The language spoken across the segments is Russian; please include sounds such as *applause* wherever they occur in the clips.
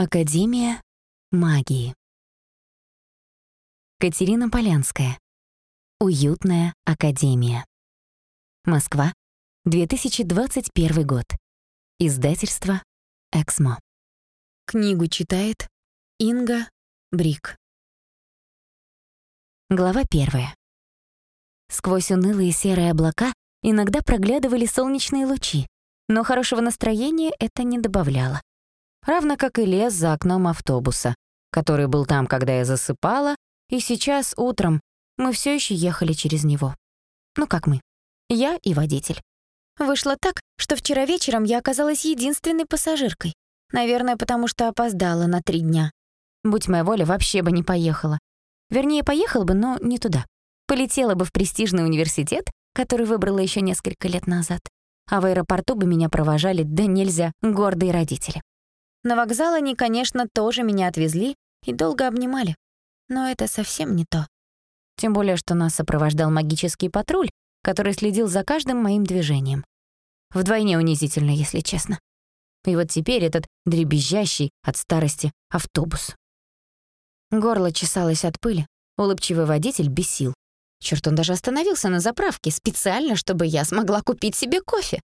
Академия магии. Катерина Полянская. Уютная академия. Москва, 2021 год. Издательство «Эксмо». Книгу читает Инга Брик. Глава первая. Сквозь унылые серые облака иногда проглядывали солнечные лучи, но хорошего настроения это не добавляло равно как и лес за окном автобуса, который был там, когда я засыпала, и сейчас утром мы все еще ехали через него. Ну как мы? Я и водитель. Вышло так, что вчера вечером я оказалась единственной пассажиркой. Наверное, потому что опоздала на три дня. Будь моя воля, вообще бы не поехала. Вернее, поехала бы, но не туда. Полетела бы в престижный университет, который выбрала еще несколько лет назад. А в аэропорту бы меня провожали, да нельзя, гордые родители. На вокзал они, конечно, тоже меня отвезли и долго обнимали. Но это совсем не то. Тем более, что нас сопровождал магический патруль, который следил за каждым моим движением. Вдвойне унизительно, если честно. И вот теперь этот дребезжащий от старости автобус. Горло чесалось от пыли, улыбчивый водитель бесил. Чёрт, он даже остановился на заправке специально, чтобы я смогла купить себе кофе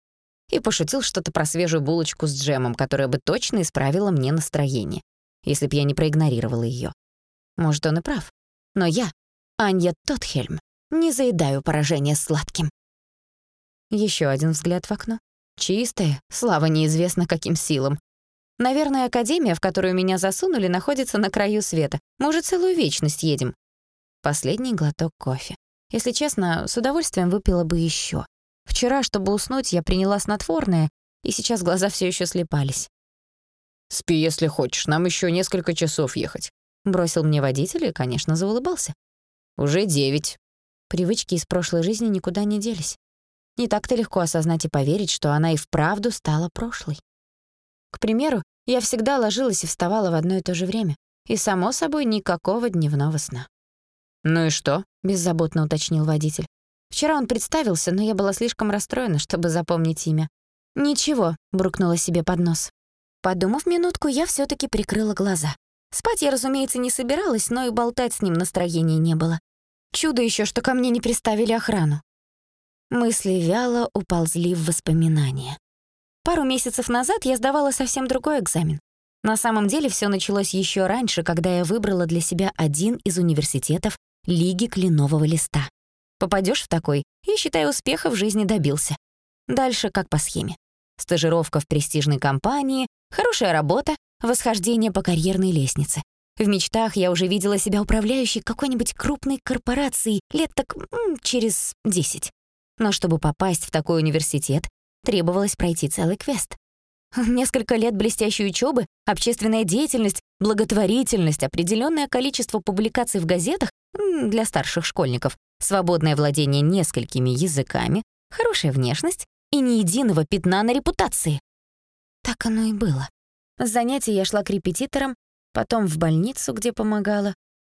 и пошутил что-то про свежую булочку с джемом, которая бы точно исправила мне настроение, если б я не проигнорировала ее. Может, он и прав. Но я, Анья Тотхельм, не заедаю поражение сладким. Еще один взгляд в окно. Чистое, слава неизвестно каким силам. Наверное, академия, в которую меня засунули, находится на краю света. Может, целую вечность едем. Последний глоток кофе. Если честно, с удовольствием выпила бы еще. Вчера, чтобы уснуть, я приняла снотворное, и сейчас глаза все еще слепались. «Спи, если хочешь, нам еще несколько часов ехать», — бросил мне водитель и, конечно, заулыбался. «Уже девять». Привычки из прошлой жизни никуда не делись. Не так-то легко осознать и поверить, что она и вправду стала прошлой. К примеру, я всегда ложилась и вставала в одно и то же время, и, само собой, никакого дневного сна. «Ну и что?» — беззаботно уточнил водитель. Вчера он представился, но я была слишком расстроена, чтобы запомнить имя. «Ничего», — буркнула себе под нос. Подумав минутку, я все таки прикрыла глаза. Спать я, разумеется, не собиралась, но и болтать с ним настроения не было. Чудо еще, что ко мне не приставили охрану. Мысли вяло уползли в воспоминания. Пару месяцев назад я сдавала совсем другой экзамен. На самом деле все началось еще раньше, когда я выбрала для себя один из университетов Лиги Кленового Листа. Попадешь в такой и, считай, успеха в жизни добился. Дальше как по схеме. Стажировка в престижной компании, хорошая работа, восхождение по карьерной лестнице. В мечтах я уже видела себя управляющей какой-нибудь крупной корпорацией лет так м, через 10. Но чтобы попасть в такой университет, требовалось пройти целый квест. *laughs* Несколько лет блестящей учебы, общественная деятельность, благотворительность, определенное количество публикаций в газетах для старших школьников, свободное владение несколькими языками, хорошая внешность и ни единого пятна на репутации. Так оно и было. С занятий я шла к репетиторам, потом в больницу, где помогала,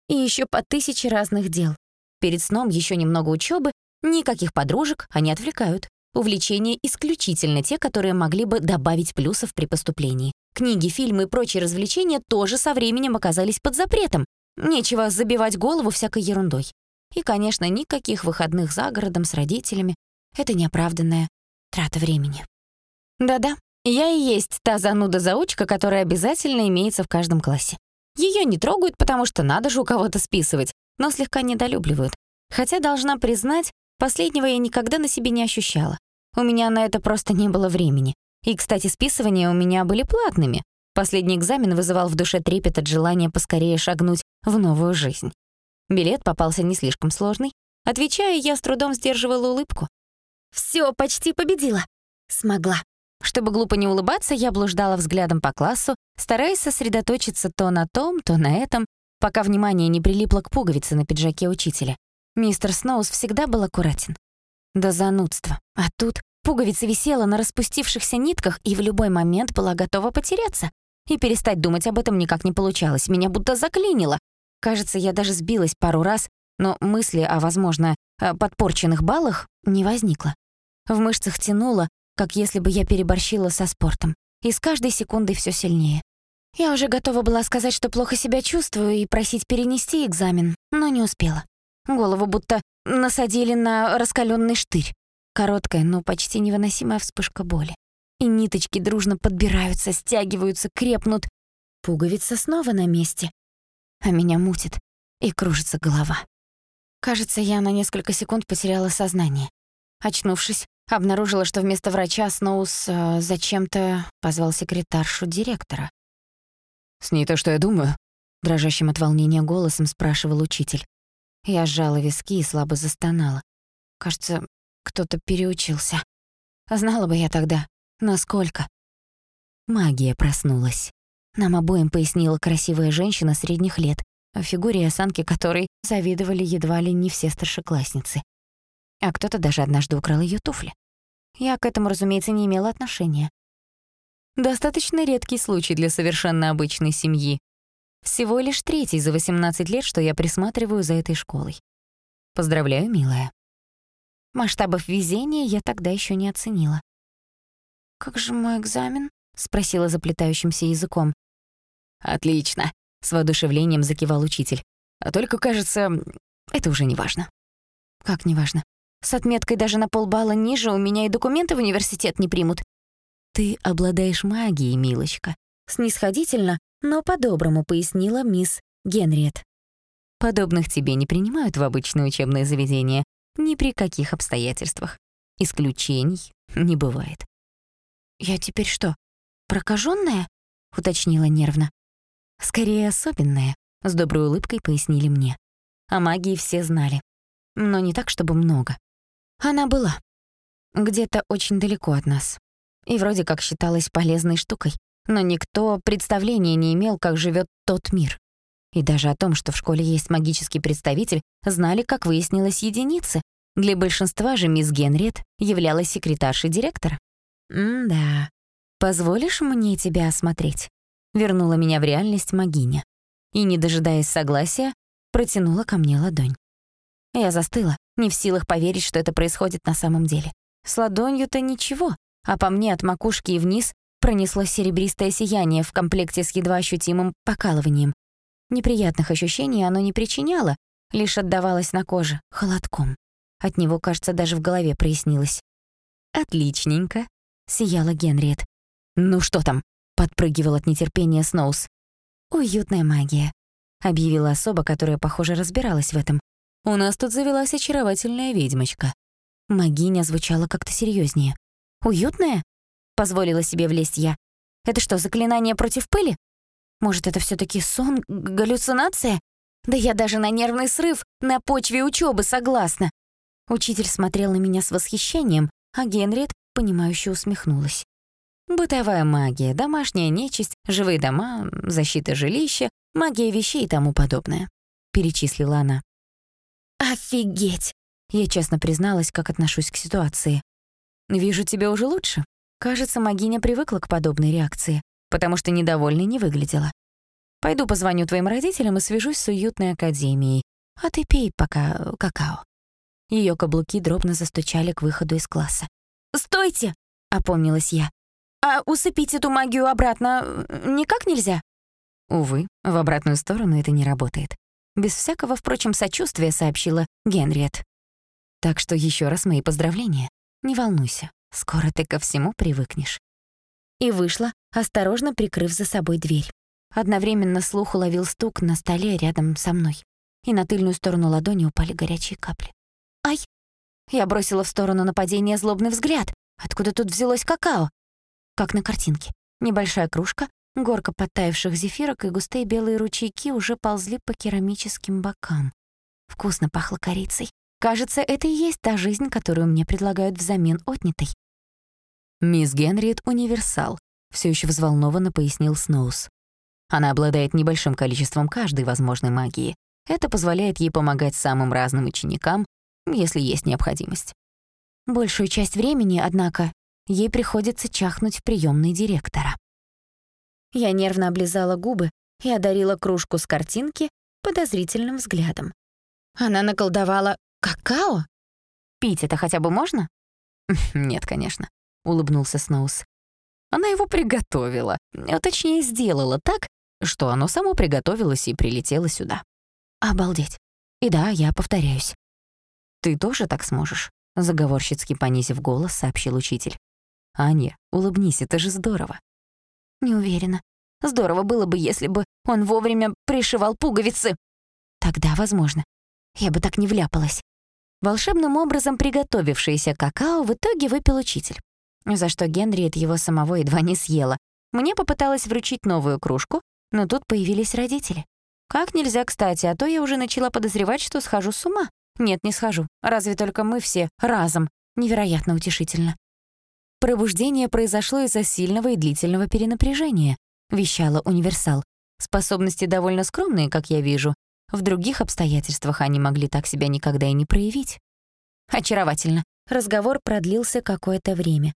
и еще по тысяче разных дел. Перед сном еще немного учебы, никаких подружек, они отвлекают. Увлечения исключительно те, которые могли бы добавить плюсов при поступлении. Книги, фильмы и прочие развлечения тоже со временем оказались под запретом. Нечего забивать голову всякой ерундой. И, конечно, никаких выходных за городом с родителями. Это неоправданная трата времени. Да-да, я и есть та зануда-заучка, которая обязательно имеется в каждом классе. Ее не трогают, потому что надо же у кого-то списывать, но слегка недолюбливают. Хотя, должна признать, последнего я никогда на себе не ощущала. У меня на это просто не было времени. И, кстати, списывания у меня были платными. Последний экзамен вызывал в душе трепет от желания поскорее шагнуть в новую жизнь. Билет попался не слишком сложный. Отвечая, я с трудом сдерживала улыбку. Все, почти победила. Смогла. Чтобы глупо не улыбаться, я блуждала взглядом по классу, стараясь сосредоточиться то на том, то на этом, пока внимание не прилипло к пуговице на пиджаке учителя. Мистер Сноус всегда был аккуратен. До занудства. А тут пуговица висела на распустившихся нитках и в любой момент была готова потеряться. И перестать думать об этом никак не получалось. Меня будто заклинило. Кажется, я даже сбилась пару раз, но мысли о, возможно, подпорченных баллах не возникло. В мышцах тянуло, как если бы я переборщила со спортом, и с каждой секундой все сильнее. Я уже готова была сказать, что плохо себя чувствую, и просить перенести экзамен, но не успела. Голову будто насадили на раскаленный штырь. Короткая, но почти невыносимая вспышка боли. И ниточки дружно подбираются, стягиваются, крепнут. Пуговица снова на месте. А меня мутит, и кружится голова. Кажется, я на несколько секунд потеряла сознание. Очнувшись, обнаружила, что вместо врача Сноус э, зачем-то позвал секретаршу директора. «С ней то, что я думаю?» — дрожащим от волнения голосом спрашивал учитель. Я сжала виски и слабо застонала. Кажется, кто-то переучился. Знала бы я тогда, насколько. Магия проснулась. Нам обоим пояснила красивая женщина средних лет, о фигуре и осанке которой завидовали едва ли не все старшеклассницы. А кто-то даже однажды украл ее туфли. Я к этому, разумеется, не имела отношения. Достаточно редкий случай для совершенно обычной семьи. Всего лишь третий за 18 лет, что я присматриваю за этой школой. Поздравляю, милая. Масштабов везения я тогда еще не оценила. «Как же мой экзамен?» — спросила заплетающимся языком. «Отлично», — с воодушевлением закивал учитель. «А только, кажется, это уже не важно». «Как не важно? С отметкой даже на полбалла ниже у меня и документы в университет не примут». «Ты обладаешь магией, милочка», — снисходительно, но по-доброму пояснила мисс Генриет. «Подобных тебе не принимают в обычное учебное заведение, ни при каких обстоятельствах. Исключений не бывает. «Я теперь что, прокажённая?» — уточнила нервно. «Скорее особенная», — с доброй улыбкой пояснили мне. О магии все знали, но не так, чтобы много. Она была. Где-то очень далеко от нас. И вроде как считалась полезной штукой, но никто представления не имел, как живет тот мир. И даже о том, что в школе есть магический представитель, знали, как выяснилось, единицы. Для большинства же мисс Генриет являлась секретаршей директора. «М-да. Позволишь мне тебя осмотреть?» Вернула меня в реальность магиня. И, не дожидаясь согласия, протянула ко мне ладонь. Я застыла, не в силах поверить, что это происходит на самом деле. С ладонью-то ничего, а по мне от макушки и вниз пронеслось серебристое сияние в комплекте с едва ощутимым покалыванием. Неприятных ощущений оно не причиняло, лишь отдавалось на коже, холодком. От него, кажется, даже в голове прояснилось. «Отличненько», — сияла Генриет. «Ну что там?» — подпрыгивал от нетерпения Сноус. «Уютная магия», — объявила особа, которая, похоже, разбиралась в этом. «У нас тут завелась очаровательная ведьмочка». Магиня звучала как-то серьезнее. «Уютная?» — позволила себе влезть я. «Это что, заклинание против пыли?» Может, это все таки сон, галлюцинация? Да я даже на нервный срыв на почве учебы согласна. Учитель смотрел на меня с восхищением, а Генриет, понимающе усмехнулась. Бытовая магия, домашняя нечисть, живые дома, защита жилища, магия вещей и тому подобное. Перечислила она. «Офигеть!» Я честно призналась, как отношусь к ситуации. «Вижу, тебе уже лучше». Кажется, магиня привыкла к подобной реакции потому что недовольной не выглядела. Пойду позвоню твоим родителям и свяжусь с уютной академией, а ты пей пока какао». Ее каблуки дробно застучали к выходу из класса. «Стойте!» — опомнилась я. «А усыпить эту магию обратно никак нельзя?» Увы, в обратную сторону это не работает. Без всякого, впрочем, сочувствия сообщила Генриет. Так что еще раз мои поздравления. Не волнуйся, скоро ты ко всему привыкнешь и вышла, осторожно прикрыв за собой дверь. Одновременно слух уловил стук на столе рядом со мной, и на тыльную сторону ладони упали горячие капли. «Ай!» Я бросила в сторону нападения злобный взгляд. Откуда тут взялось какао? Как на картинке. Небольшая кружка, горка подтаявших зефирок и густые белые ручейки уже ползли по керамическим бокам. Вкусно пахло корицей. Кажется, это и есть та жизнь, которую мне предлагают взамен отнятой. «Мисс Генриет — универсал», — все еще взволнованно пояснил Сноус. Она обладает небольшим количеством каждой возможной магии. Это позволяет ей помогать самым разным ученикам, если есть необходимость. Большую часть времени, однако, ей приходится чахнуть в приёмной директора. Я нервно облизала губы и одарила кружку с картинки подозрительным взглядом. Она наколдовала какао? Пить это хотя бы можно? *laughs* Нет, конечно. — улыбнулся Сноус. Она его приготовила, а точнее сделала так, что оно само приготовилось и прилетело сюда. Обалдеть. И да, я повторяюсь. «Ты тоже так сможешь?» — заговорщицки понизив голос, сообщил учитель. «Аня, улыбнись, это же здорово». «Не уверена. Здорово было бы, если бы он вовремя пришивал пуговицы». «Тогда возможно. Я бы так не вляпалась». Волшебным образом приготовившийся какао в итоге выпил учитель, за что Генриет его самого едва не съела. Мне попыталась вручить новую кружку, но тут появились родители. Как нельзя кстати, а то я уже начала подозревать, что схожу с ума. Нет, не схожу. Разве только мы все разом. Невероятно утешительно. Пробуждение произошло из-за сильного и длительного перенапряжения, вещала универсал. Способности довольно скромные, как я вижу. В других обстоятельствах они могли так себя никогда и не проявить. Очаровательно. Разговор продлился какое-то время.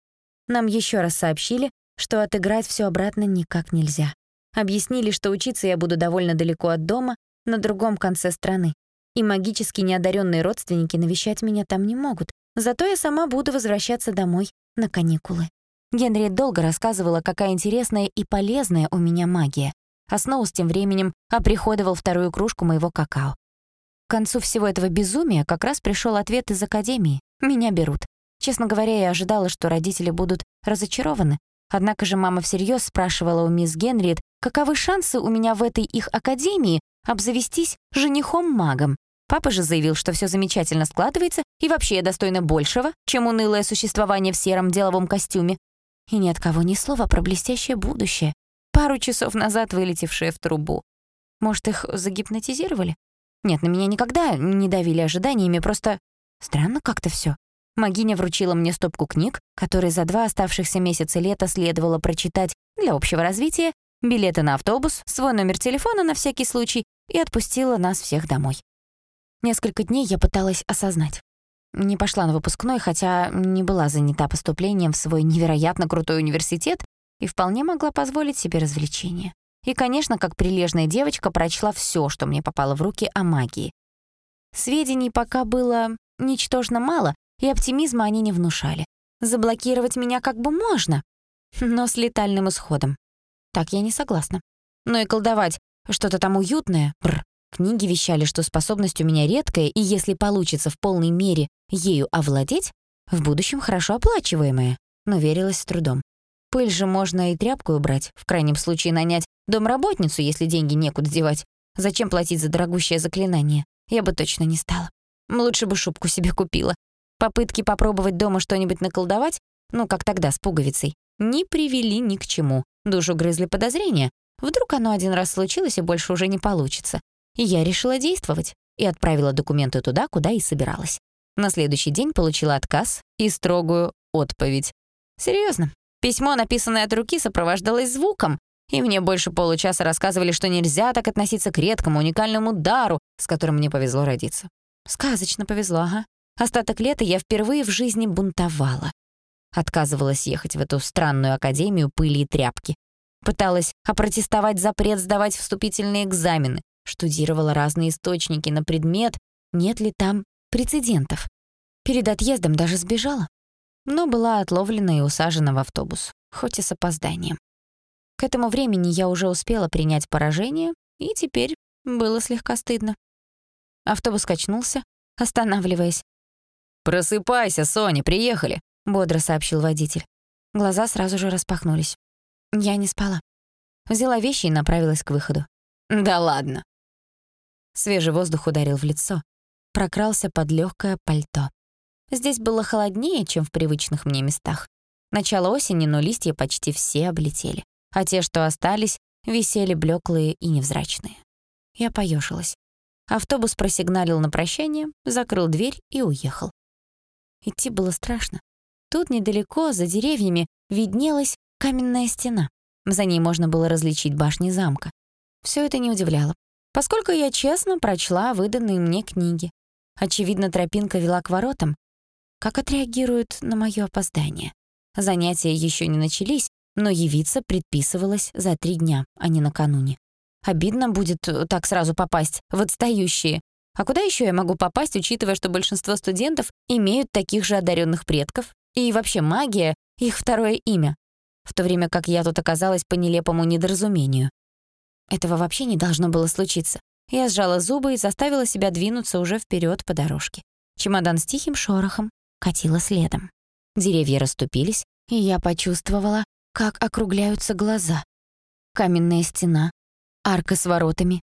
Нам еще раз сообщили, что отыграть все обратно никак нельзя. Объяснили, что учиться я буду довольно далеко от дома, на другом конце страны и магически неодаренные родственники навещать меня там не могут. Зато я сама буду возвращаться домой на каникулы. Генри долго рассказывала, какая интересная и полезная у меня магия. А Сноус тем временем оприходовал вторую кружку моего какао. К концу всего этого безумия как раз пришел ответ из академии. Меня берут. Честно говоря, я ожидала, что родители будут разочарованы. Однако же мама всерьез спрашивала у мисс Генриет, каковы шансы у меня в этой их академии обзавестись женихом-магом. Папа же заявил, что все замечательно складывается и вообще я достойна большего, чем унылое существование в сером деловом костюме. И ни от кого ни слова про блестящее будущее, пару часов назад вылетевшее в трубу. Может, их загипнотизировали? Нет, на меня никогда не давили ожиданиями, просто странно как-то все. Магиня вручила мне стопку книг, которые за два оставшихся месяца лета следовало прочитать для общего развития, билеты на автобус, свой номер телефона на всякий случай и отпустила нас всех домой. Несколько дней я пыталась осознать. Не пошла на выпускной, хотя не была занята поступлением в свой невероятно крутой университет и вполне могла позволить себе развлечения. И, конечно, как прилежная девочка, прочла все, что мне попало в руки о магии. Сведений пока было ничтожно мало, и оптимизма они не внушали. Заблокировать меня как бы можно, но с летальным исходом. Так я не согласна. Но и колдовать что-то там уютное, бр, Книги вещали, что способность у меня редкая, и если получится в полной мере ею овладеть, в будущем хорошо оплачиваемая, но верилась с трудом. Пыль же можно и тряпку убрать, в крайнем случае нанять домработницу, если деньги некуда девать. Зачем платить за дорогущее заклинание? Я бы точно не стала. Лучше бы шубку себе купила. Попытки попробовать дома что-нибудь наколдовать, ну, как тогда с пуговицей, не привели ни к чему. Душу грызли подозрения. Вдруг оно один раз случилось и больше уже не получится. Я решила действовать и отправила документы туда, куда и собиралась. На следующий день получила отказ и строгую отповедь. Серьезно, письмо, написанное от руки, сопровождалось звуком, и мне больше получаса рассказывали, что нельзя так относиться к редкому, уникальному дару, с которым мне повезло родиться. Сказочно повезло, ага. Остаток лета я впервые в жизни бунтовала. Отказывалась ехать в эту странную академию пыли и тряпки. Пыталась опротестовать запрет сдавать вступительные экзамены, штудировала разные источники на предмет, нет ли там прецедентов. Перед отъездом даже сбежала, но была отловлена и усажена в автобус, хоть и с опозданием. К этому времени я уже успела принять поражение, и теперь было слегка стыдно. Автобус качнулся, останавливаясь. «Просыпайся, Соня, приехали», — бодро сообщил водитель. Глаза сразу же распахнулись. Я не спала. Взяла вещи и направилась к выходу. «Да ладно», Свежий воздух ударил в лицо, прокрался под легкое пальто. Здесь было холоднее, чем в привычных мне местах. Начало осени, но листья почти все облетели, а те, что остались, висели блеклые и невзрачные. Я поежилась. Автобус просигналил на прощание, закрыл дверь и уехал. Идти было страшно. Тут недалеко, за деревьями, виднелась каменная стена. За ней можно было различить башни замка. Все это не удивляло поскольку я честно прочла выданные мне книги. Очевидно, тропинка вела к воротам. Как отреагируют на моё опоздание? Занятия ещё не начались, но явиться предписывалось за три дня, а не накануне. Обидно будет э, так сразу попасть в отстающие. А куда ещё я могу попасть, учитывая, что большинство студентов имеют таких же одаренных предков? И вообще магия — их второе имя. в то время как я тут оказалась по нелепому недоразумению. Этого вообще не должно было случиться. Я сжала зубы и заставила себя двинуться уже вперед по дорожке. Чемодан с тихим шорохом катила следом. Деревья расступились, и я почувствовала, как округляются глаза. Каменная стена, арка с воротами,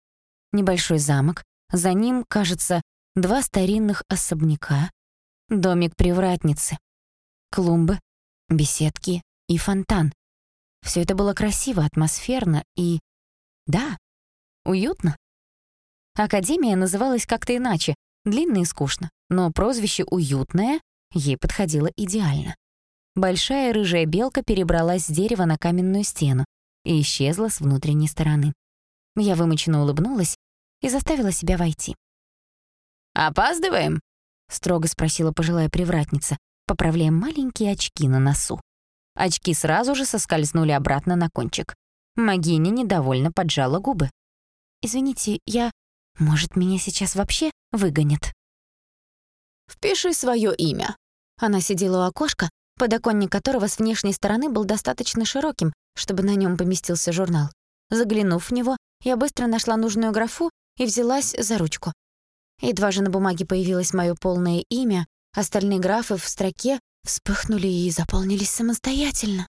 небольшой замок, за ним, кажется, два старинных особняка, домик привратницы, клумбы, беседки и фонтан. Все это было красиво, атмосферно и... да, уютно. Академия называлась как-то иначе, длинно и скучно, но прозвище «уютное» ей подходило идеально. Большая рыжая белка перебралась с дерева на каменную стену и исчезла с внутренней стороны. Я вымученно улыбнулась и заставила себя войти. «Опаздываем?» — строго спросила пожилая привратница, поправляя маленькие очки на носу. Очки сразу же соскользнули обратно на кончик. Магиня недовольно поджала губы. «Извините, я... Может, меня сейчас вообще выгонят?» «Впиши свое имя». Она сидела у окошка, подоконник которого с внешней стороны был достаточно широким, чтобы на нем поместился журнал. Заглянув в него, я быстро нашла нужную графу и взялась за ручку. Едва же на бумаге появилось мое полное имя, остальные графы в строке вспыхнули и заполнились самостоятельно.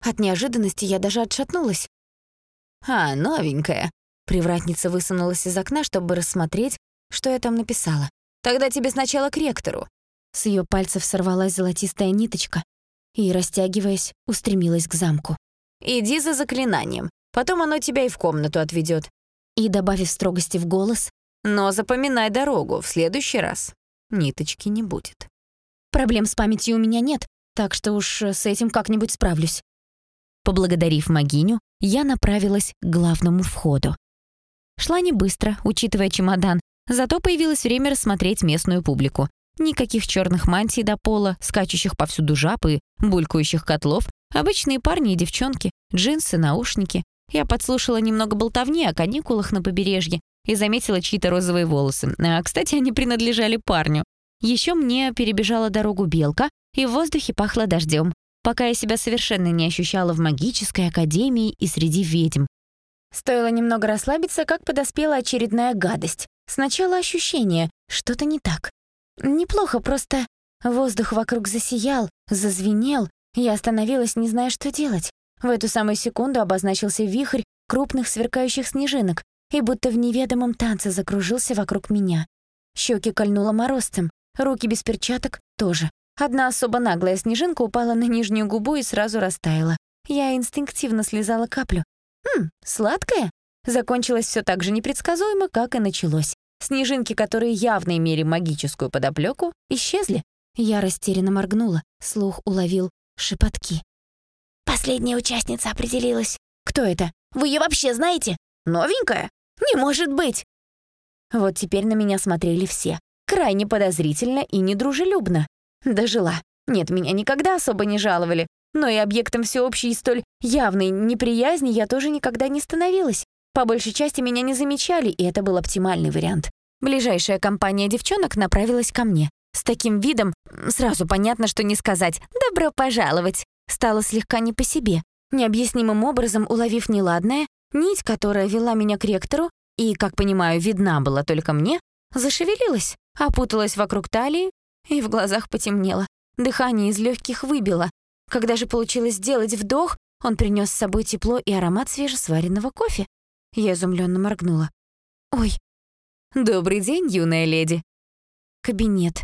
От неожиданности я даже отшатнулась. «А, новенькая», — привратница высунулась из окна, чтобы рассмотреть, что я там написала. «Тогда тебе сначала к ректору». С ее пальцев сорвалась золотистая ниточка и, растягиваясь, устремилась к замку. «Иди за заклинанием, потом оно тебя и в комнату отведет. И, добавив строгости в голос, «Но запоминай дорогу, в следующий раз ниточки не будет». Проблем с памятью у меня нет, так что уж с этим как-нибудь справлюсь. Поблагодарив могиню, я направилась к главному входу. Шла не быстро, учитывая чемодан, зато появилось время рассмотреть местную публику. Никаких черных мантий до пола, скачущих повсюду жаб и булькающих котлов, обычные парни и девчонки, джинсы, наушники. Я подслушала немного болтовни о каникулах на побережье и заметила чьи-то розовые волосы. А, кстати, они принадлежали парню. Еще мне перебежала дорогу белка, и в воздухе пахло дождем, пока я себя совершенно не ощущала в магической академии и среди ведьм. Стоило немного расслабиться, как подоспела очередная гадость. Сначала ощущение, что-то не так. Неплохо, просто воздух вокруг засиял, зазвенел, я остановилась, не зная, что делать. В эту самую секунду обозначился вихрь крупных сверкающих снежинок и будто в неведомом танце закружился вокруг меня. Щеки кольнуло морозцем, Руки без перчаток тоже. Одна особо наглая снежинка упала на нижнюю губу и сразу растаяла. Я инстинктивно слезала каплю. Хм, сладкая? Закончилось все так же непредсказуемо, как и началось. Снежинки, которые явно имели магическую подоплеку, исчезли. Я растерянно моргнула, слух уловил шепотки. «Последняя участница определилась. Кто это? Вы ее вообще знаете? Новенькая? Не может быть!» Вот теперь на меня смотрели все крайне подозрительно и недружелюбно. Дожила. Нет, меня никогда особо не жаловали, но и объектом всеобщей столь явной неприязни я тоже никогда не становилась. По большей части меня не замечали, и это был оптимальный вариант. Ближайшая компания девчонок направилась ко мне. С таким видом сразу понятно, что не сказать «добро пожаловать». Стало слегка не по себе. Необъяснимым образом уловив неладное, нить, которая вела меня к ректору, и, как понимаю, видна была только мне, зашевелилась опуталась вокруг талии и в глазах потемнело. Дыхание из легких выбило. Когда же получилось сделать вдох, он принес с собой тепло и аромат свежесваренного кофе. Я изумленно моргнула. «Ой, добрый день, юная леди». Кабинет.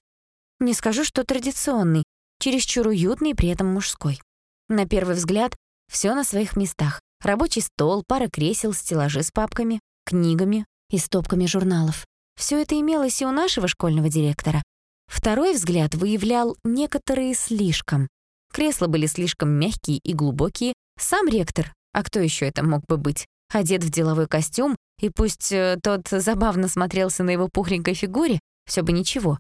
Не скажу, что традиционный, чересчур уютный при этом мужской. На первый взгляд все на своих местах. Рабочий стол, пара кресел, стеллажи с папками, книгами и стопками журналов. Все это имелось и у нашего школьного директора. Второй взгляд выявлял некоторые слишком. Кресла были слишком мягкие и глубокие. Сам ректор, а кто еще это мог бы быть, одет в деловой костюм, и пусть э, тот забавно смотрелся на его пухленькой фигуре, все бы ничего.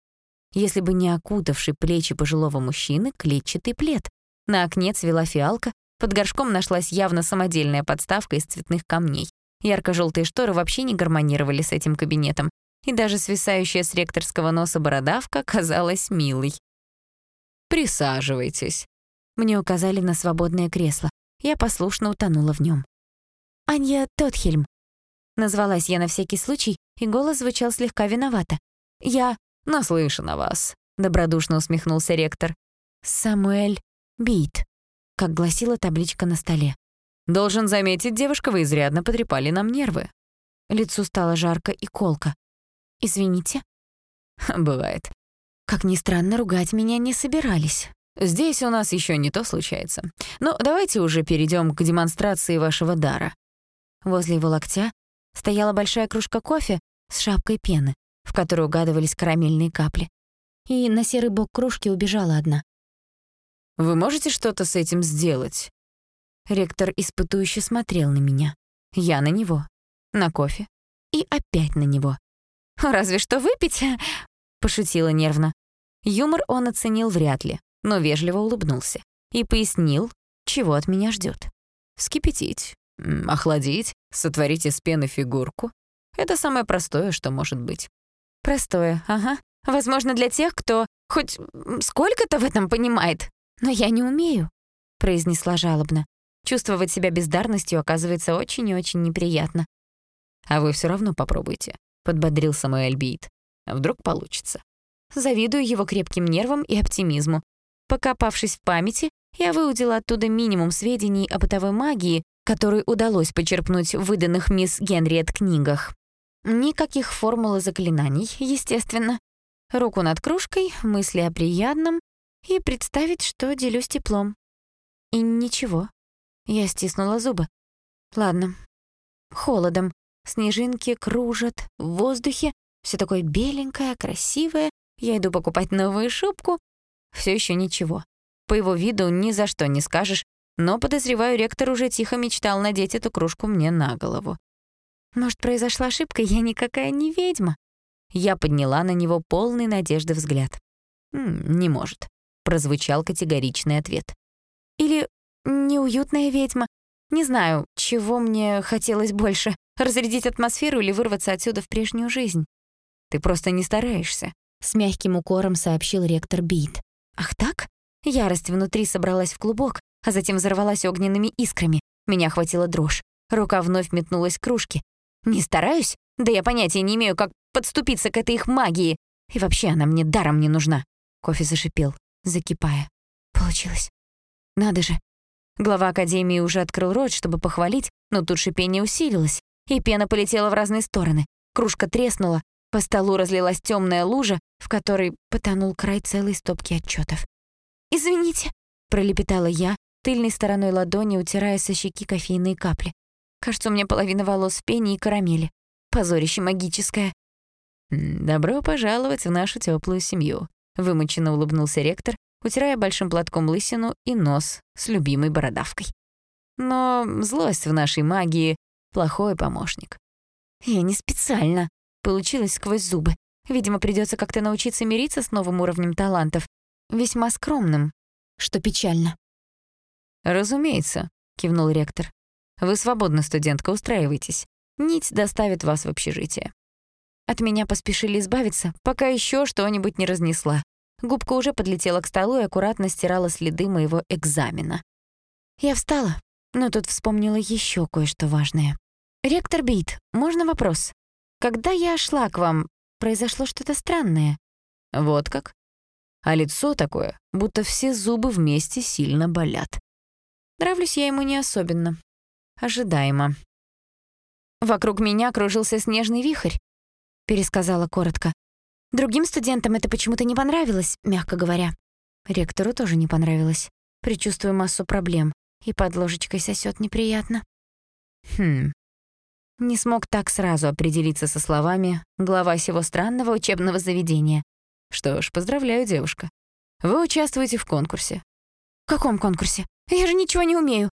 Если бы не окутавший плечи пожилого мужчины клетчатый плед. На окне цвела фиалка, под горшком нашлась явно самодельная подставка из цветных камней. Ярко-желтые шторы вообще не гармонировали с этим кабинетом и даже свисающая с ректорского носа бородавка казалась милой. «Присаживайтесь». Мне указали на свободное кресло. я послушно утонула в нем. «Анья Тотхельм». Назвалась я на всякий случай, и голос звучал слегка виновато. «Я наслышан о вас», — добродушно усмехнулся ректор. «Самуэль Бит», — как гласила табличка на столе. «Должен заметить, девушка, вы изрядно потрепали нам нервы». Лицу стало жарко и колко. «Извините». *laughs* «Бывает». Как ни странно, ругать меня не собирались. Здесь у нас еще не то случается. Но давайте уже перейдем к демонстрации вашего дара. Возле его локтя стояла большая кружка кофе с шапкой пены, в которой угадывались карамельные капли. И на серый бок кружки убежала одна. «Вы можете что-то с этим сделать?» Ректор испытующе смотрел на меня. Я на него. На кофе. И опять на него. «Разве что выпить?» — пошутила нервно. Юмор он оценил вряд ли, но вежливо улыбнулся и пояснил, чего от меня ждет. «Вскипятить, охладить, сотворить из пены фигурку. Это самое простое, что может быть». «Простое, ага. Возможно, для тех, кто хоть сколько-то в этом понимает. Но я не умею», — произнесла жалобно. Чувствовать себя бездарностью оказывается очень и очень неприятно. «А вы все равно попробуйте», — подбодрил Самуэль Бит. «Вдруг получится». Завидую его крепким нервам и оптимизму. Покопавшись в памяти, я выудила оттуда минимум сведений о бытовой магии, которую удалось почерпнуть в выданных мисс Генриет книгах. Никаких формул и заклинаний, естественно. Руку над кружкой, мысли о приятном и представить, что делюсь теплом. И ничего. Я стиснула зубы. Ладно. Холодом. Снежинки кружат в воздухе. Все такое беленькое, красивое. Я иду покупать новую шубку. Все еще ничего. По его виду ни за что не скажешь, но, подозреваю, ректор уже тихо мечтал надеть эту кружку мне на голову. Может, произошла ошибка, я никакая не ведьма? Я подняла на него полный надежды взгляд. «Не может», — прозвучал категоричный ответ. «Или неуютная ведьма. Не знаю, чего мне хотелось больше — разрядить атмосферу или вырваться отсюда в прежнюю жизнь». «Ты просто не стараешься», — с мягким укором сообщил ректор Бит. «Ах так?» Ярость внутри собралась в клубок, а затем взорвалась огненными искрами. Меня охватила дрожь. Рука вновь метнулась к кружке. «Не стараюсь? Да я понятия не имею, как подступиться к этой их магии. И вообще она мне даром не нужна». Кофе зашипел, закипая. Получилось. Надо же. Глава Академии уже открыл рот, чтобы похвалить, но тут шипение усилилось, и пена полетела в разные стороны. Кружка треснула, по столу разлилась темная лужа, в которой потонул край целой стопки отчетов. «Извините», — пролепетала я, тыльной стороной ладони утирая со щеки кофейные капли. Кажется, у меня половина волос в пене и карамели. Позорище магическое. «Добро пожаловать в нашу теплую семью», — вымученно улыбнулся ректор, утирая большим платком лысину и нос с любимой бородавкой. «Но злость в нашей магии — плохой помощник». «Я не специально», — получилось сквозь зубы. Видимо, придется как-то научиться мириться с новым уровнем талантов, весьма скромным, что печально. «Разумеется», — кивнул ректор. «Вы свободна, студентка, устраивайтесь. Нить доставит вас в общежитие». От меня поспешили избавиться, пока еще что-нибудь не разнесла. Губка уже подлетела к столу и аккуратно стирала следы моего экзамена. Я встала, но тут вспомнила еще кое-что важное. «Ректор Бит, можно вопрос? Когда я шла к вам, произошло что-то странное?» «Вот как?» А лицо такое, будто все зубы вместе сильно болят. Нравлюсь я ему не особенно. Ожидаемо. «Вокруг меня кружился снежный вихрь», — пересказала коротко. Другим студентам это почему-то не понравилось, мягко говоря. Ректору тоже не понравилось. Причувствую массу проблем. И под ложечкой сосёт неприятно. Хм. Не смог так сразу определиться со словами глава сего странного учебного заведения. Что ж, поздравляю, девушка. Вы участвуете в конкурсе. В каком конкурсе? Я же ничего не умею.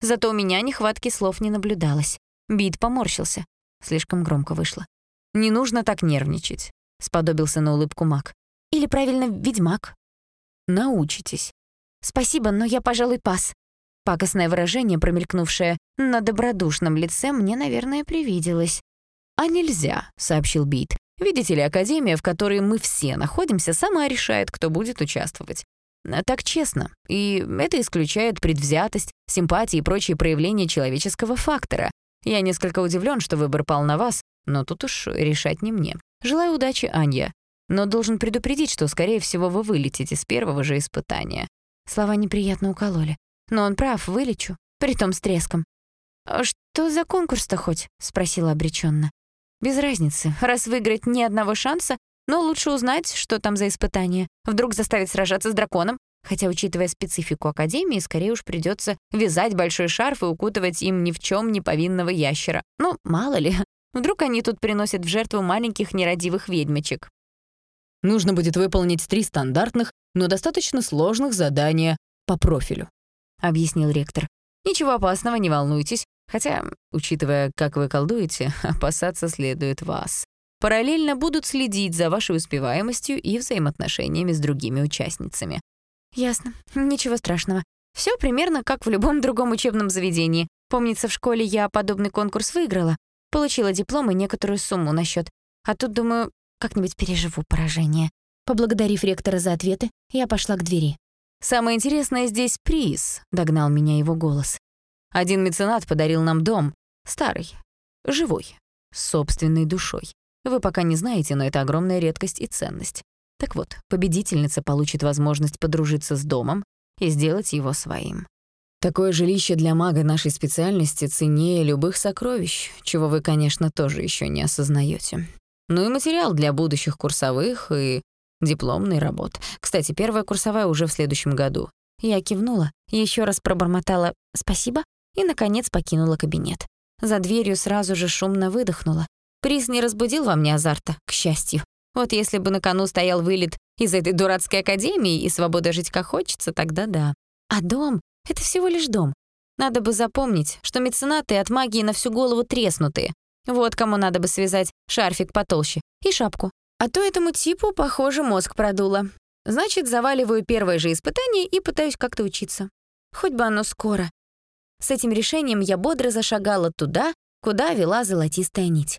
Зато у меня нехватки слов не наблюдалось. Бит поморщился. Слишком громко вышло. «Не нужно так нервничать», — сподобился на улыбку маг. «Или правильно, ведьмак». «Научитесь». «Спасибо, но я, пожалуй, пас». Пакостное выражение, промелькнувшее на добродушном лице, мне, наверное, привиделось. «А нельзя», — сообщил Бит. «Видите ли, Академия, в которой мы все находимся, сама решает, кто будет участвовать. Так честно, и это исключает предвзятость, симпатии и прочие проявления человеческого фактора. Я несколько удивлен, что выбор пал на вас, но тут уж решать не мне. Желаю удачи, Анья. Но должен предупредить, что, скорее всего, вы вылетите с первого же испытания. Слова неприятно укололи. Но он прав, вылечу. Притом с треском. «А «Что за конкурс-то хоть?» — спросила обреченно. «Без разницы. Раз выиграть ни одного шанса, но лучше узнать, что там за испытание. Вдруг заставить сражаться с драконом. Хотя, учитывая специфику Академии, скорее уж придется вязать большой шарф и укутывать им ни в чем не повинного ящера. Ну, мало ли. Вдруг они тут приносят в жертву маленьких нерадивых ведьмочек. Нужно будет выполнить три стандартных, но достаточно сложных задания по профилю», — объяснил ректор. «Ничего опасного, не волнуйтесь. Хотя, учитывая, как вы колдуете, *laughs* опасаться следует вас. Параллельно будут следить за вашей успеваемостью и взаимоотношениями с другими участницами. Ясно. Ничего страшного. Все примерно как в любом другом учебном заведении. Помнится, в школе я подобный конкурс выиграла, получила диплом и некоторую сумму на счет. А тут, думаю, как-нибудь переживу поражение. Поблагодарив ректора за ответы, я пошла к двери. «Самое интересное здесь приз», — догнал меня его голос. Один меценат подарил нам дом. Старый. Живой. С собственной душой. Вы пока не знаете, но это огромная редкость и ценность. Так вот, победительница получит возможность подружиться с домом и сделать его своим. Такое жилище для мага нашей специальности ценнее любых сокровищ, чего вы, конечно, тоже еще не осознаете. Ну и материал для будущих курсовых и дипломной работ. Кстати, первая курсовая уже в следующем году. Я кивнула, еще раз пробормотала «спасибо» и, наконец, покинула кабинет. За дверью сразу же шумно выдохнула. Приз не разбудил во мне азарта, к счастью. Вот если бы на кону стоял вылет из этой дурацкой академии и свобода жить как хочется, тогда да. А дом — это всего лишь дом. Надо бы запомнить, что меценаты от магии на всю голову треснутые. Вот кому надо бы связать шарфик потолще и шапку. А то этому типу, похоже, мозг продуло. Значит, заваливаю первое же испытание и пытаюсь как-то учиться. Хоть бы оно скоро. С этим решением я бодро зашагала туда, куда вела золотистая нить.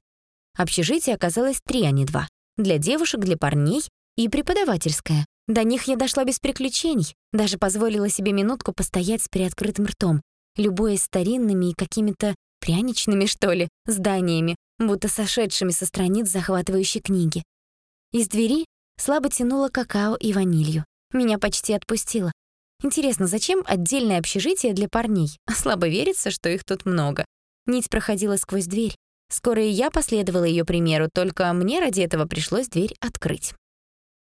Общежитие оказалось три, а не два. Для девушек, для парней и преподавательское. До них я дошла без приключений, даже позволила себе минутку постоять с приоткрытым ртом, любуясь старинными и какими-то пряничными, что ли, зданиями, будто сошедшими со страниц захватывающей книги. Из двери слабо тянуло какао и ванилью. Меня почти отпустило. Интересно, зачем отдельное общежитие для парней? *laughs* Слабо верится, что их тут много. Нить проходила сквозь дверь. Скоро и я последовала ее примеру, только мне ради этого пришлось дверь открыть.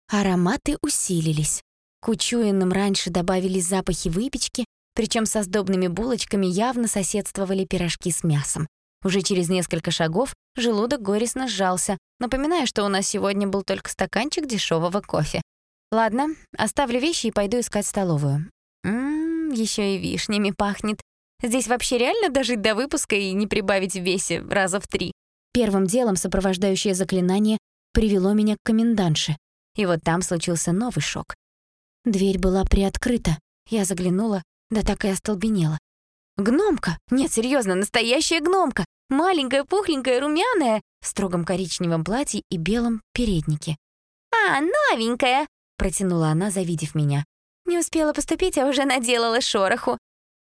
Ароматы усилились. К учуянным раньше добавились запахи выпечки, причем со сдобными булочками явно соседствовали пирожки с мясом. Уже через несколько шагов желудок горестно сжался, напоминая, что у нас сегодня был только стаканчик дешевого кофе. Ладно, оставлю вещи и пойду искать столовую. Ммм, еще и вишнями пахнет. Здесь вообще реально дожить до выпуска и не прибавить в весе раза в три? Первым делом сопровождающее заклинание привело меня к комендантше. И вот там случился новый шок. Дверь была приоткрыта. Я заглянула, да так и остолбенела. Гномка! Нет, серьезно, настоящая гномка! Маленькая, пухленькая, румяная, в строгом коричневом платье и белом переднике. «А, новенькая!» — протянула она, завидев меня. «Не успела поступить, а уже наделала шороху».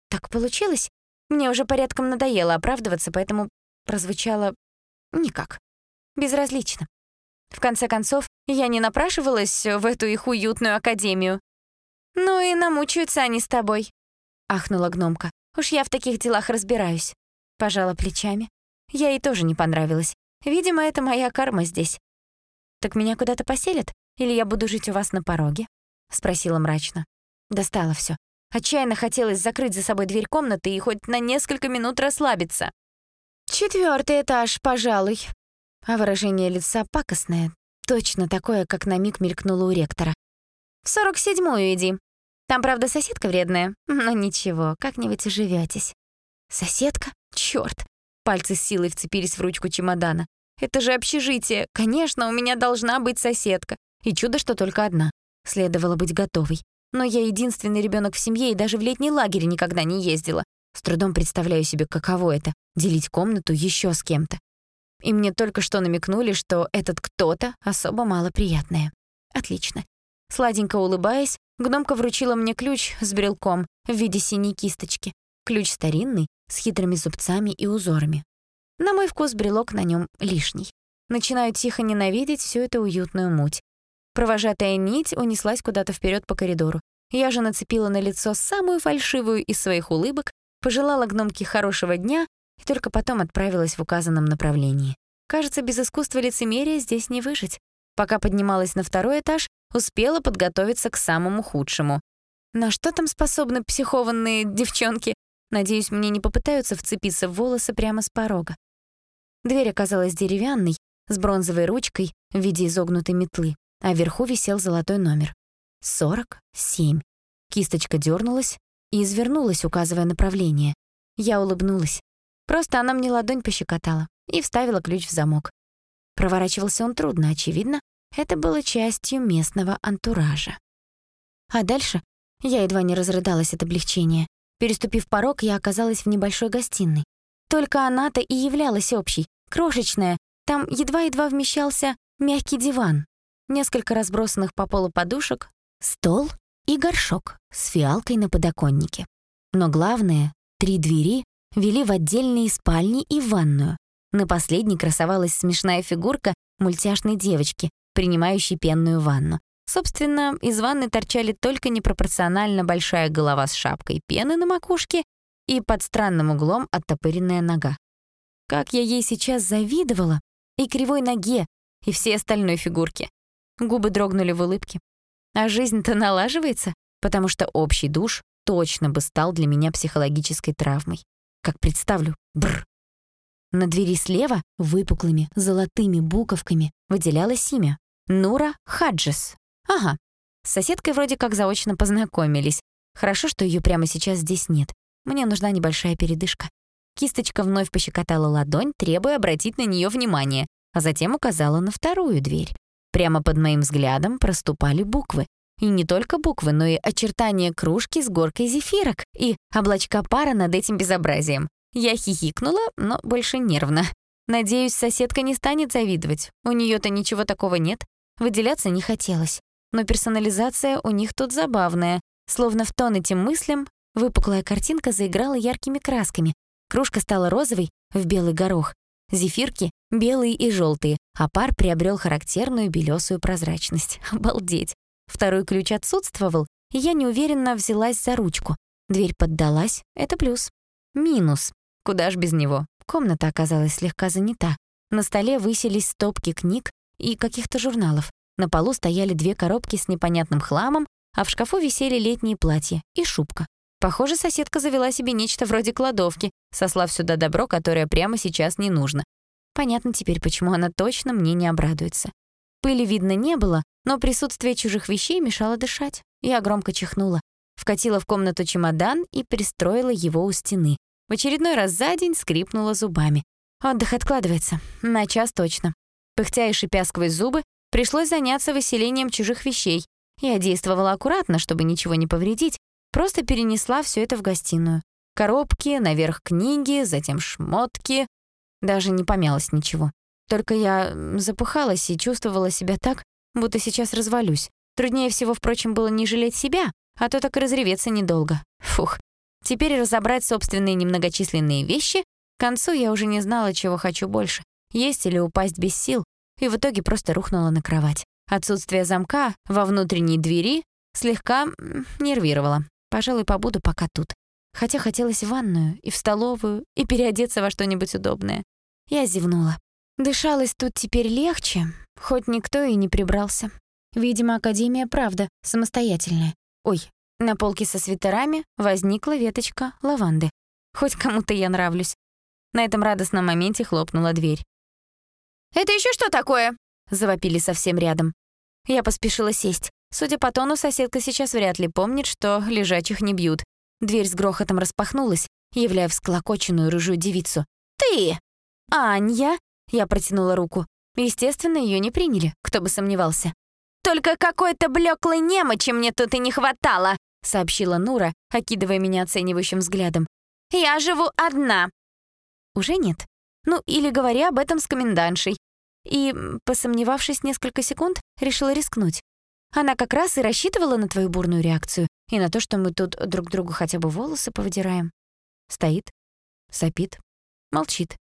Так получилось. Мне уже порядком надоело оправдываться, поэтому прозвучало никак. Безразлично. В конце концов, я не напрашивалась в эту их уютную академию. «Ну и намучаются они с тобой», — ахнула гномка. «Уж я в таких делах разбираюсь». Пожала плечами. Я ей тоже не понравилась. Видимо, это моя карма здесь. «Так меня куда-то поселят? Или я буду жить у вас на пороге?» — спросила мрачно. Достало все. Отчаянно хотелось закрыть за собой дверь комнаты и хоть на несколько минут расслабиться. Четвертый этаж, пожалуй». А выражение лица пакостное, точно такое, как на миг мелькнуло у ректора. «В сорок седьмую иди. Там, правда, соседка вредная, но ничего, как-нибудь уживётесь». «Соседка? Чёрт!» Пальцы с силой вцепились в ручку чемодана. «Это же общежитие. Конечно, у меня должна быть соседка. И чудо, что только одна. Следовало быть готовой. Но я единственный ребенок в семье и даже в летний лагерь никогда не ездила. С трудом представляю себе, каково это — делить комнату еще с кем-то. И мне только что намекнули, что этот кто-то особо малоприятное. Отлично. Сладенько улыбаясь, гномка вручила мне ключ с брелком в виде синей кисточки. Ключ старинный, с хитрыми зубцами и узорами. На мой вкус брелок на нем лишний. Начинаю тихо ненавидеть всю эту уютную муть. Провожатая нить унеслась куда-то вперед по коридору. Я же нацепила на лицо самую фальшивую из своих улыбок, пожелала гномке хорошего дня и только потом отправилась в указанном направлении. Кажется, без искусства лицемерия здесь не выжить. Пока поднималась на второй этаж, успела подготовиться к самому худшему. На что там способны психованные девчонки? Надеюсь, мне не попытаются вцепиться в волосы прямо с порога. Дверь оказалась деревянной, с бронзовой ручкой в виде изогнутой метлы, а вверху висел золотой номер. 47. Кисточка дернулась и извернулась, указывая направление. Я улыбнулась. Просто она мне ладонь пощекотала и вставила ключ в замок. Проворачивался он трудно, очевидно, это было частью местного антуража. А дальше я едва не разрыдалась от облегчения. Переступив порог, я оказалась в небольшой гостиной. Только она-то и являлась общей, крошечная, там едва-едва вмещался мягкий диван, несколько разбросанных по полу подушек, стол и горшок с фиалкой на подоконнике. Но главное, три двери вели в отдельные спальни и ванную. На последней красовалась смешная фигурка мультяшной девочки, принимающей пенную ванну. Собственно, из ванны торчали только непропорционально большая голова с шапкой пены на макушке и под странным углом оттопыренная нога. Как я ей сейчас завидовала и кривой ноге, и всей остальной фигурке. Губы дрогнули в улыбке. А жизнь-то налаживается, потому что общий душ точно бы стал для меня психологической травмой. Как представлю, бр. На двери слева выпуклыми золотыми буковками выделялось имя — Нура Хаджес. Ага, с соседкой вроде как заочно познакомились. Хорошо, что ее прямо сейчас здесь нет. Мне нужна небольшая передышка. Кисточка вновь пощекотала ладонь, требуя обратить на нее внимание, а затем указала на вторую дверь. Прямо под моим взглядом проступали буквы. И не только буквы, но и очертания кружки с горкой зефирок и облачка пара над этим безобразием. Я хихикнула, но больше нервно. Надеюсь, соседка не станет завидовать. У нее то ничего такого нет. Выделяться не хотелось. Но персонализация у них тут забавная. Словно в тон этим мыслям, выпуклая картинка заиграла яркими красками. Кружка стала розовой в белый горох. Зефирки — белые и желтые, а пар приобрел характерную белесую прозрачность. *laughs* Обалдеть. Второй ключ отсутствовал, и я неуверенно взялась за ручку. Дверь поддалась — это плюс. Минус. Куда ж без него? Комната оказалась слегка занята. На столе высились стопки книг и каких-то журналов. На полу стояли две коробки с непонятным хламом, а в шкафу висели летние платья и шубка. Похоже, соседка завела себе нечто вроде кладовки, сослав сюда добро, которое прямо сейчас не нужно. Понятно теперь, почему она точно мне не обрадуется. Пыли видно не было, но присутствие чужих вещей мешало дышать. Я громко чихнула. Вкатила в комнату чемодан и пристроила его у стены. В очередной раз за день скрипнула зубами. Отдых откладывается. На час точно. Пыхтя и шипя сквозь зубы, пришлось заняться выселением чужих вещей. Я действовала аккуратно, чтобы ничего не повредить, просто перенесла все это в гостиную. Коробки, наверх книги, затем шмотки. Даже не помялось ничего. Только я запыхалась и чувствовала себя так, будто сейчас развалюсь. Труднее всего, впрочем, было не жалеть себя, а то так и разреветься недолго. Фух, Теперь разобрать собственные немногочисленные вещи, к концу я уже не знала, чего хочу больше — есть или упасть без сил, и в итоге просто рухнула на кровать. Отсутствие замка во внутренней двери слегка нервировало. Пожалуй, побуду пока тут. Хотя хотелось в ванную, и в столовую, и переодеться во что-нибудь удобное. Я зевнула. Дышалось тут теперь легче, хоть никто и не прибрался. Видимо, Академия правда самостоятельная. Ой, на полке со свитерами возникла веточка лаванды. Хоть кому-то я нравлюсь. На этом радостном моменте хлопнула дверь. «Это еще что такое?» — завопили совсем рядом. Я поспешила сесть. Судя по тону, соседка сейчас вряд ли помнит, что лежачих не бьют. Дверь с грохотом распахнулась, являя всклокоченную рыжую девицу. «Ты!» «Анья!» — я протянула руку. Естественно, ее не приняли, кто бы сомневался. «Только какой-то блеклой немочи мне тут и не хватало!» — сообщила Нура, окидывая меня оценивающим взглядом. «Я живу одна». «Уже нет? Ну, или говори об этом с комендантшей». И, посомневавшись несколько секунд, решила рискнуть. Она как раз и рассчитывала на твою бурную реакцию и на то, что мы тут друг другу хотя бы волосы повыдираем. Стоит, сопит, молчит.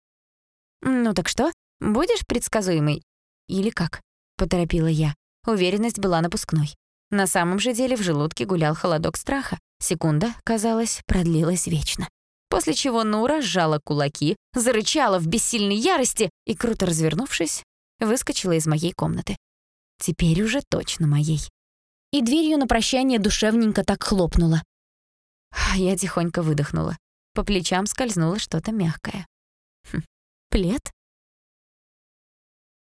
«Ну так что, будешь предсказуемый? Или как?» — поторопила я. Уверенность была напускной. На самом же деле в желудке гулял холодок страха. Секунда, казалось, продлилась вечно. После чего Нура сжала кулаки, зарычала в бессильной ярости и, круто развернувшись, выскочила из моей комнаты. Теперь уже точно моей. И дверью на прощание душевненько так хлопнула. Я тихонько выдохнула. По плечам скользнуло что-то мягкое. Хм, плед?